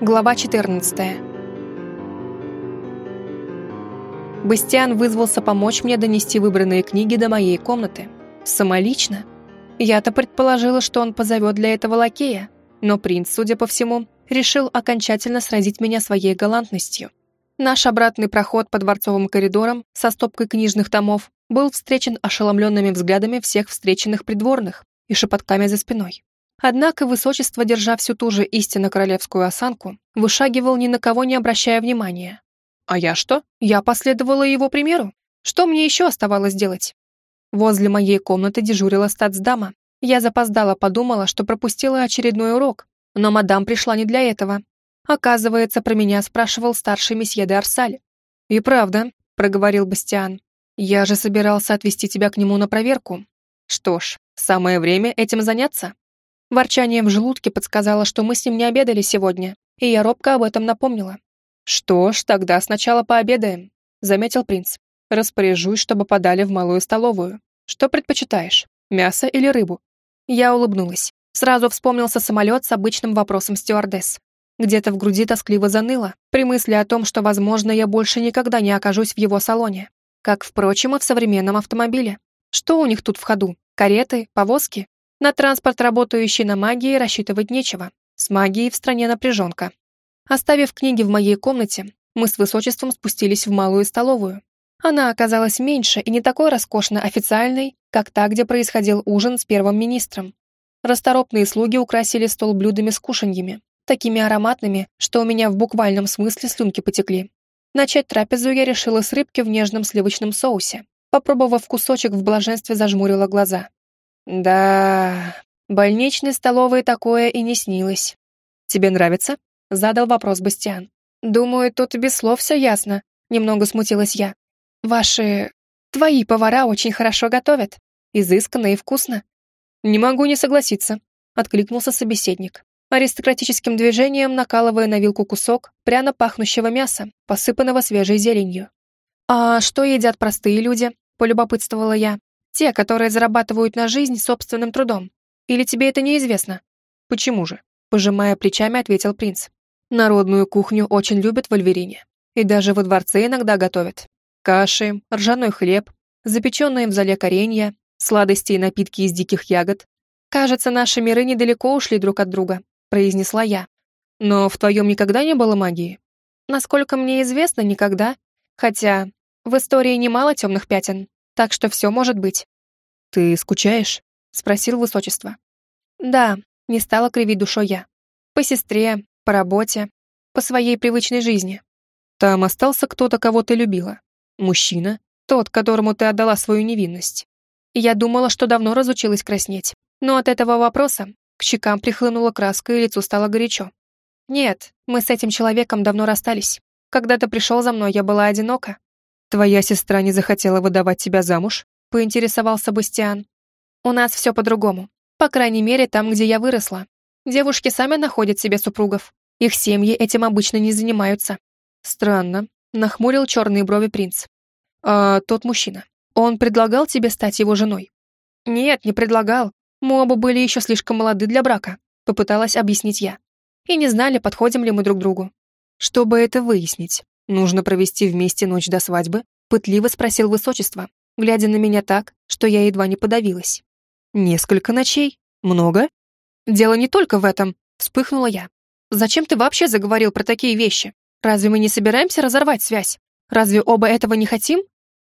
Глава 14. Бастиан вызвался помочь мне донести выбранные книги до моей комнаты. Самолично. Я-то предположила, что он позовет для этого лакея, но принц, судя по всему, решил окончательно сразить меня своей галантностью. Наш обратный проход по дворцовым коридорам со стопкой книжных томов был встречен ошеломленными взглядами всех встреченных придворных и шепотками за спиной. Однако высочество, держа всю ту же истинно королевскую осанку, вышагивал ни на кого не обращая внимания. А я что? Я последовала его примеру. Что мне еще оставалось делать? Возле моей комнаты дежурила статсдама. Я запоздала, подумала, что пропустила очередной урок, но мадам пришла не для этого. Оказывается, про меня спрашивал старший месье де Арсаль. «И правда», — проговорил Бастиан, — «я же собирался отвезти тебя к нему на проверку. Что ж, самое время этим заняться». Ворчание в желудке подсказало, что мы с ним не обедали сегодня, и я робко об этом напомнила. «Что ж, тогда сначала пообедаем», — заметил принц. «Распоряжусь, чтобы подали в малую столовую. Что предпочитаешь, мясо или рыбу?» Я улыбнулась. Сразу вспомнился самолет с обычным вопросом стюардесс. Где-то в груди тоскливо заныло, при мысли о том, что, возможно, я больше никогда не окажусь в его салоне. Как, впрочем, и в современном автомобиле. Что у них тут в ходу? Кареты? Повозки? На транспорт, работающий на магии, рассчитывать нечего. С магией в стране напряженка. Оставив книги в моей комнате, мы с высочеством спустились в малую столовую. Она оказалась меньше и не такой роскошно официальной, как та, где происходил ужин с первым министром. Расторопные слуги украсили стол блюдами с кушаньями, такими ароматными, что у меня в буквальном смысле слюнки потекли. Начать трапезу я решила с рыбки в нежном сливочном соусе. Попробовав кусочек, в блаженстве зажмурила глаза. Да, больничной столовой такое и не снилось. Тебе нравится? Задал вопрос Бастиан. Думаю, тут без слов все ясно. Немного смутилась я. Ваши... Твои повара очень хорошо готовят. Изысканно и вкусно. Не могу не согласиться. Откликнулся собеседник. Аристократическим движением накалывая на вилку кусок пряно пахнущего мяса, посыпанного свежей зеленью. «А что едят простые люди?» — полюбопытствовала я. Те, которые зарабатывают на жизнь собственным трудом. Или тебе это неизвестно? Почему же? Пожимая плечами, ответил принц. Народную кухню очень любят в Альверине. И даже во дворце иногда готовят. Каши, ржаной хлеб, запеченные в зале коренья, сладости и напитки из диких ягод. Кажется, наши миры недалеко ушли друг от друга, произнесла я. Но в твоем никогда не было магии? Насколько мне известно, никогда. Хотя в истории немало темных пятен так что все может быть. «Ты скучаешь?» — спросил высочество. «Да», — не стала кривить душой я. «По сестре, по работе, по своей привычной жизни». «Там остался кто-то, кого ты любила. Мужчина, тот, которому ты отдала свою невинность». Я думала, что давно разучилась краснеть, но от этого вопроса к щекам прихлынула краска и лицу стало горячо. «Нет, мы с этим человеком давно расстались. Когда ты пришел за мной, я была одинока, «Твоя сестра не захотела выдавать тебя замуж?» — поинтересовался Бастиан. «У нас все по-другому. По крайней мере, там, где я выросла. Девушки сами находят себе супругов. Их семьи этим обычно не занимаются». «Странно», — нахмурил черные брови принц. «А тот мужчина, он предлагал тебе стать его женой?» «Нет, не предлагал. Мы оба были еще слишком молоды для брака», — попыталась объяснить я. «И не знали, подходим ли мы друг другу». «Чтобы это выяснить, «Нужно провести вместе ночь до свадьбы?» — пытливо спросил высочество, глядя на меня так, что я едва не подавилась. «Несколько ночей? Много?» «Дело не только в этом», — вспыхнула я. «Зачем ты вообще заговорил про такие вещи? Разве мы не собираемся разорвать связь? Разве оба этого не хотим?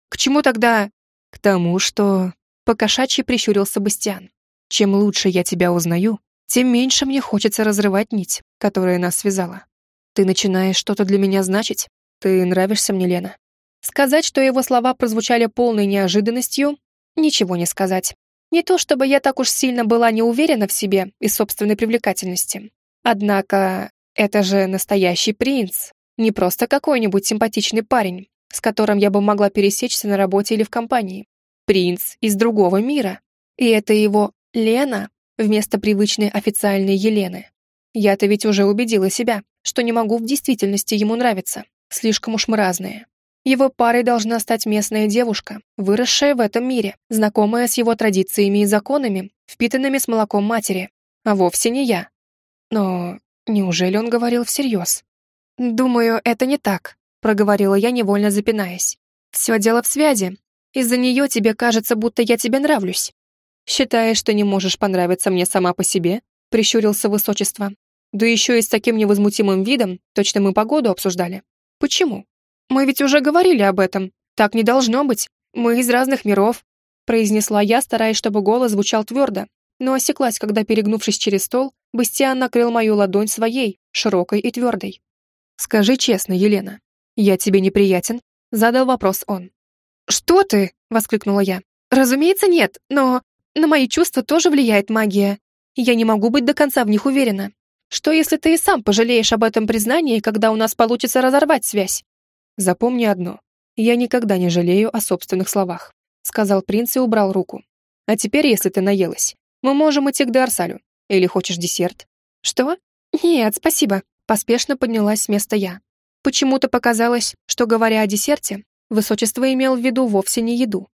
К чему тогда...» «К тому, что...» — покошачьи прищурился Бастиан. «Чем лучше я тебя узнаю, тем меньше мне хочется разрывать нить, которая нас связала. Ты начинаешь что-то для меня значить, «Ты нравишься мне, Лена». Сказать, что его слова прозвучали полной неожиданностью, ничего не сказать. Не то чтобы я так уж сильно была не уверена в себе и собственной привлекательности. Однако, это же настоящий принц, не просто какой-нибудь симпатичный парень, с которым я бы могла пересечься на работе или в компании. Принц из другого мира. И это его Лена вместо привычной официальной Елены. Я-то ведь уже убедила себя, что не могу в действительности ему нравиться. Слишком уж мы разные. Его парой должна стать местная девушка, выросшая в этом мире, знакомая с его традициями и законами, впитанными с молоком матери, а вовсе не я. Но Неужели он говорил всерьез? «Думаю, это не так», — проговорила я, невольно запинаясь. «Все дело в связи. Из-за нее тебе кажется, будто я тебе нравлюсь». «Считаешь, что не можешь понравиться мне сама по себе?» — прищурился высочество. «Да еще и с таким невозмутимым видом, точно мы погоду обсуждали. Почему? Мы ведь уже говорили об этом. Так не должно быть. Мы из разных миров», — произнесла я, стараясь, чтобы голос звучал твердо, но осеклась, когда, перегнувшись через стол, Бастиан накрыл мою ладонь своей, широкой и твердой. «Скажи честно, Елена, я тебе неприятен?» — задал вопрос он. «Что ты?» — воскликнула я. «Разумеется, нет, но на мои чувства тоже влияет магия. Я не могу быть до конца в них уверена. Что, если ты и сам пожалеешь об этом признании, когда у нас получится разорвать связь?» «Запомни одно. Я никогда не жалею о собственных словах», — сказал принц и убрал руку. «А теперь, если ты наелась, мы можем идти к Дарсалю. Или хочешь десерт?» «Что? Нет, спасибо», — поспешно поднялась с места я. Почему-то показалось, что, говоря о десерте, высочество имел в виду вовсе не еду.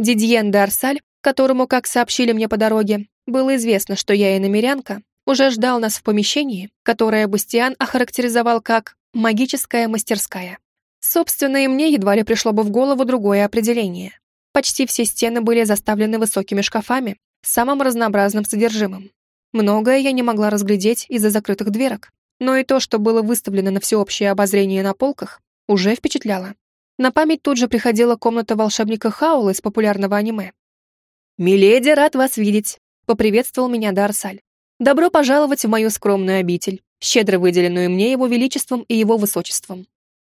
Дидьен Дарсаль, которому, как сообщили мне по дороге, было известно, что я и намерянка, уже ждал нас в помещении, которое Бастиан охарактеризовал как «магическая мастерская». Собственно, и мне едва ли пришло бы в голову другое определение. Почти все стены были заставлены высокими шкафами, самым разнообразным содержимым. Многое я не могла разглядеть из-за закрытых дверок, но и то, что было выставлено на всеобщее обозрение на полках, уже впечатляло. На память тут же приходила комната волшебника Хаула из популярного аниме. «Миледи, рад вас видеть», — поприветствовал меня Дарсаль. «Добро пожаловать в мою скромную обитель, щедро выделенную мне его величеством и его высочеством».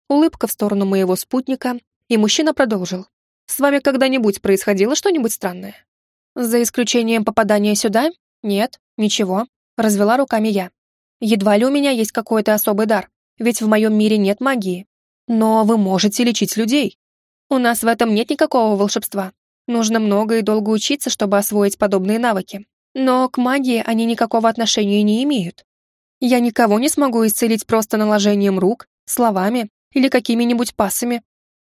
Улыбка в сторону моего спутника, и мужчина продолжил. «С вами когда-нибудь происходило что-нибудь странное?» За исключением попадания сюда? Нет, ничего. Развела руками я. Едва ли у меня есть какой-то особый дар, ведь в моем мире нет магии. Но вы можете лечить людей. У нас в этом нет никакого волшебства. Нужно много и долго учиться, чтобы освоить подобные навыки. Но к магии они никакого отношения не имеют. Я никого не смогу исцелить просто наложением рук, словами или какими-нибудь пассами.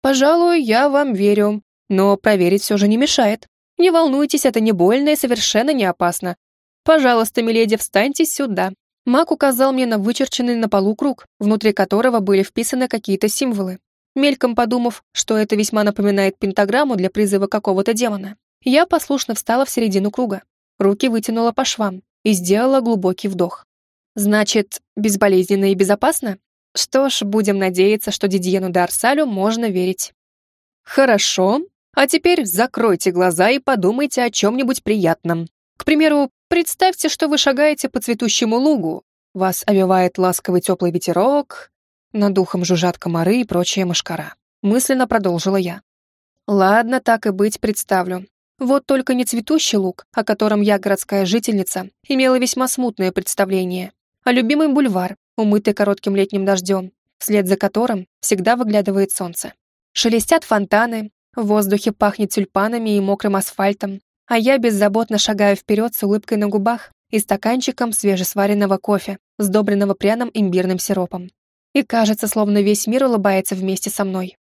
Пожалуй, я вам верю, но проверить все же не мешает. Не волнуйтесь, это не больно и совершенно не опасно. Пожалуйста, миледи, встаньте сюда». Маг указал мне на вычерченный на полу круг, внутри которого были вписаны какие-то символы. Мельком подумав, что это весьма напоминает пентаграмму для призыва какого-то демона, я послушно встала в середину круга, руки вытянула по швам и сделала глубокий вдох. Значит, безболезненно и безопасно? Что ж, будем надеяться, что Дидьену де Арсалю можно верить. Хорошо, а теперь закройте глаза и подумайте о чем-нибудь приятном. К примеру, представьте, что вы шагаете по цветущему лугу. Вас овевает ласковый теплый ветерок, над духом жужжат комары и прочая мошкара. Мысленно продолжила я. Ладно, так и быть, представлю. Вот только не цветущий луг, о котором я, городская жительница, имела весьма смутное представление, а любимый бульвар, умытый коротким летним дождем, вслед за которым всегда выглядывает солнце. Шелестят фонтаны, в воздухе пахнет тюльпанами и мокрым асфальтом, а я беззаботно шагаю вперед с улыбкой на губах и стаканчиком свежесваренного кофе, сдобренного пряным имбирным сиропом. И кажется, словно весь мир улыбается вместе со мной.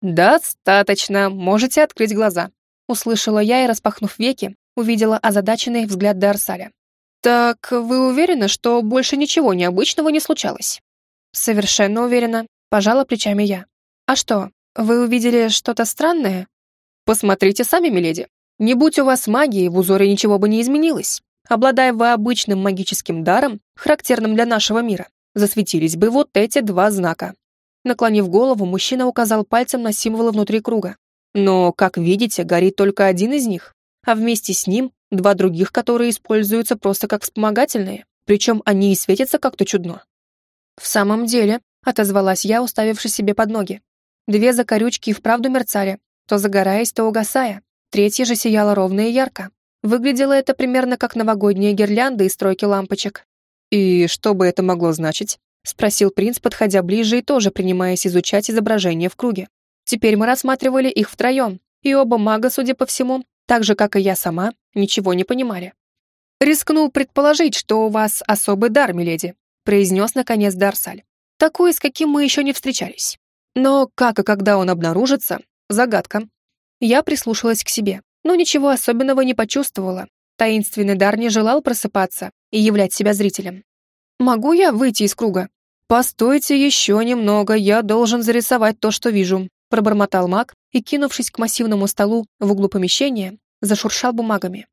«Достаточно, можете открыть глаза», — услышала я и, распахнув веки, увидела озадаченный взгляд Дарсаля. «Так вы уверены, что больше ничего необычного не случалось?» «Совершенно уверена», — пожала плечами я. «А что, вы увидели что-то странное? Посмотрите сами, миледи. Не будь у вас магии, в узоре ничего бы не изменилось. Обладая вы обычным магическим даром, характерным для нашего мира, засветились бы вот эти два знака. Наклонив голову, мужчина указал пальцем на символы внутри круга. Но, как видите, горит только один из них, а вместе с ним два других, которые используются просто как вспомогательные, причем они и светятся как-то чудно. «В самом деле», — отозвалась я, уставившись себе под ноги, Две закорючки и вправду мерцали, то загораясь, то угасая. Третья же сияла ровно и ярко. Выглядело это примерно как новогодние гирлянды и стройки лампочек. «И что бы это могло значить?» — спросил принц, подходя ближе и тоже принимаясь изучать изображение в круге. Теперь мы рассматривали их втроем, и оба мага, судя по всему, так же, как и я сама, ничего не понимали. «Рискну предположить, что у вас особый дар, миледи», произнес, наконец, Дарсаль. «Такой, с каким мы еще не встречались. Но как и когда он обнаружится — загадка. Я прислушалась к себе, но ничего особенного не почувствовала. Таинственный дар не желал просыпаться и являть себя зрителем. «Могу я выйти из круга?» «Постойте еще немного, я должен зарисовать то, что вижу», пробормотал маг и, кинувшись к массивному столу в углу помещения, зашуршал бумагами.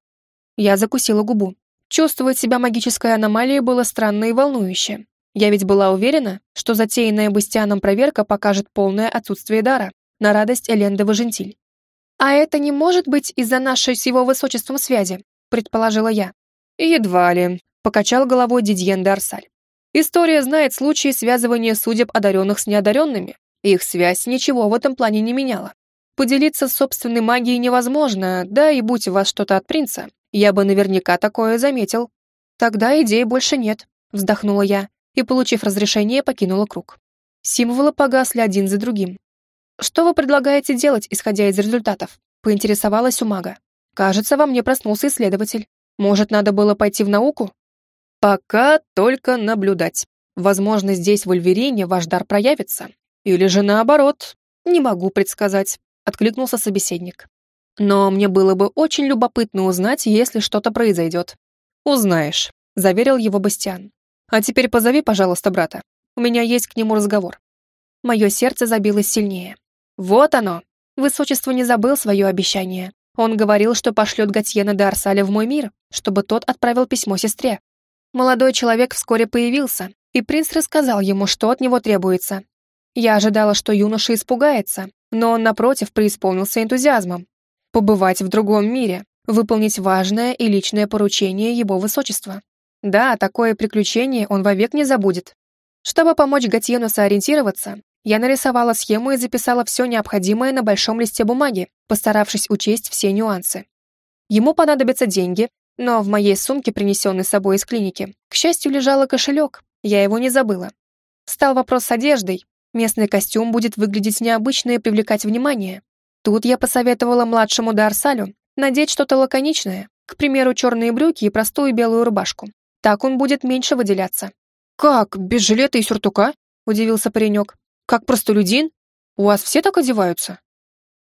Я закусила губу. Чувствовать себя магической аномалией было странно и волнующе. Я ведь была уверена, что затеянная Бастианом проверка покажет полное отсутствие дара, на радость Эленды Важентиль. «А это не может быть из-за нашей с его высочеством связи?» предположила я. «Едва ли», — покачал головой Дидьен де. «История знает случаи связывания судеб одаренных с неодаренными. Их связь ничего в этом плане не меняла. Поделиться собственной магией невозможно, да и будь у вас что-то от принца, я бы наверняка такое заметил. Тогда идей больше нет, вздохнула я и, получив разрешение, покинула круг. Символы погасли один за другим. «Что вы предлагаете делать, исходя из результатов?» — поинтересовалась у мага. «Кажется, во мне проснулся исследователь. Может, надо было пойти в науку?» «Пока только наблюдать. Возможно, здесь в Ульверине ваш дар проявится. Или же наоборот. Не могу предсказать», — откликнулся собеседник. «Но мне было бы очень любопытно узнать, если что-то произойдет». «Узнаешь», — заверил его Бастиан. «А теперь позови, пожалуйста, брата. У меня есть к нему разговор». Мое сердце забилось сильнее. Вот оно. Высочество не забыл свое обещание. Он говорил, что пошлет Гатьена де Арсаля в мой мир, чтобы тот отправил письмо сестре. Молодой человек вскоре появился, и принц рассказал ему, что от него требуется. Я ожидала, что юноша испугается, но он, напротив, преисполнился энтузиазмом. Побывать в другом мире, выполнить важное и личное поручение его высочества. Да, такое приключение он вовек не забудет. Чтобы помочь Гатьену сориентироваться, я нарисовала схему и записала все необходимое на большом листе бумаги, постаравшись учесть все нюансы. Ему понадобятся деньги, но в моей сумке, принесенной с собой из клиники, к счастью, лежал кошелек, я его не забыла. Стал вопрос с одеждой. Местный костюм будет выглядеть необычно и привлекать внимание. Тут я посоветовала младшему Дарсалю надеть что-то лаконичное, к примеру, черные брюки и простую белую рубашку. Так он будет меньше выделяться. «Как, без жилета и сюртука?» – удивился паренек. Как простолюдин? У вас все так одеваются?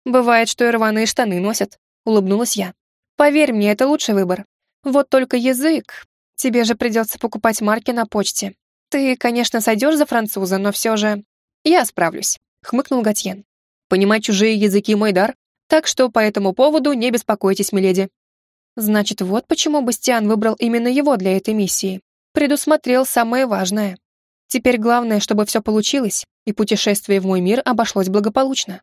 Бывает, что и рваные штаны носят, улыбнулась я. Поверь мне, это лучший выбор. Вот только язык. Тебе же придется покупать марки на почте. Ты, конечно, сойдешь за француза, но все же... Я справлюсь, хмыкнул Гатьен. Понимать чужие языки мой дар, так что по этому поводу не беспокойтесь, миледи. Значит, вот почему Бастиан выбрал именно его для этой миссии. Предусмотрел самое важное. Теперь главное, чтобы все получилось, и путешествие в мой мир обошлось благополучно.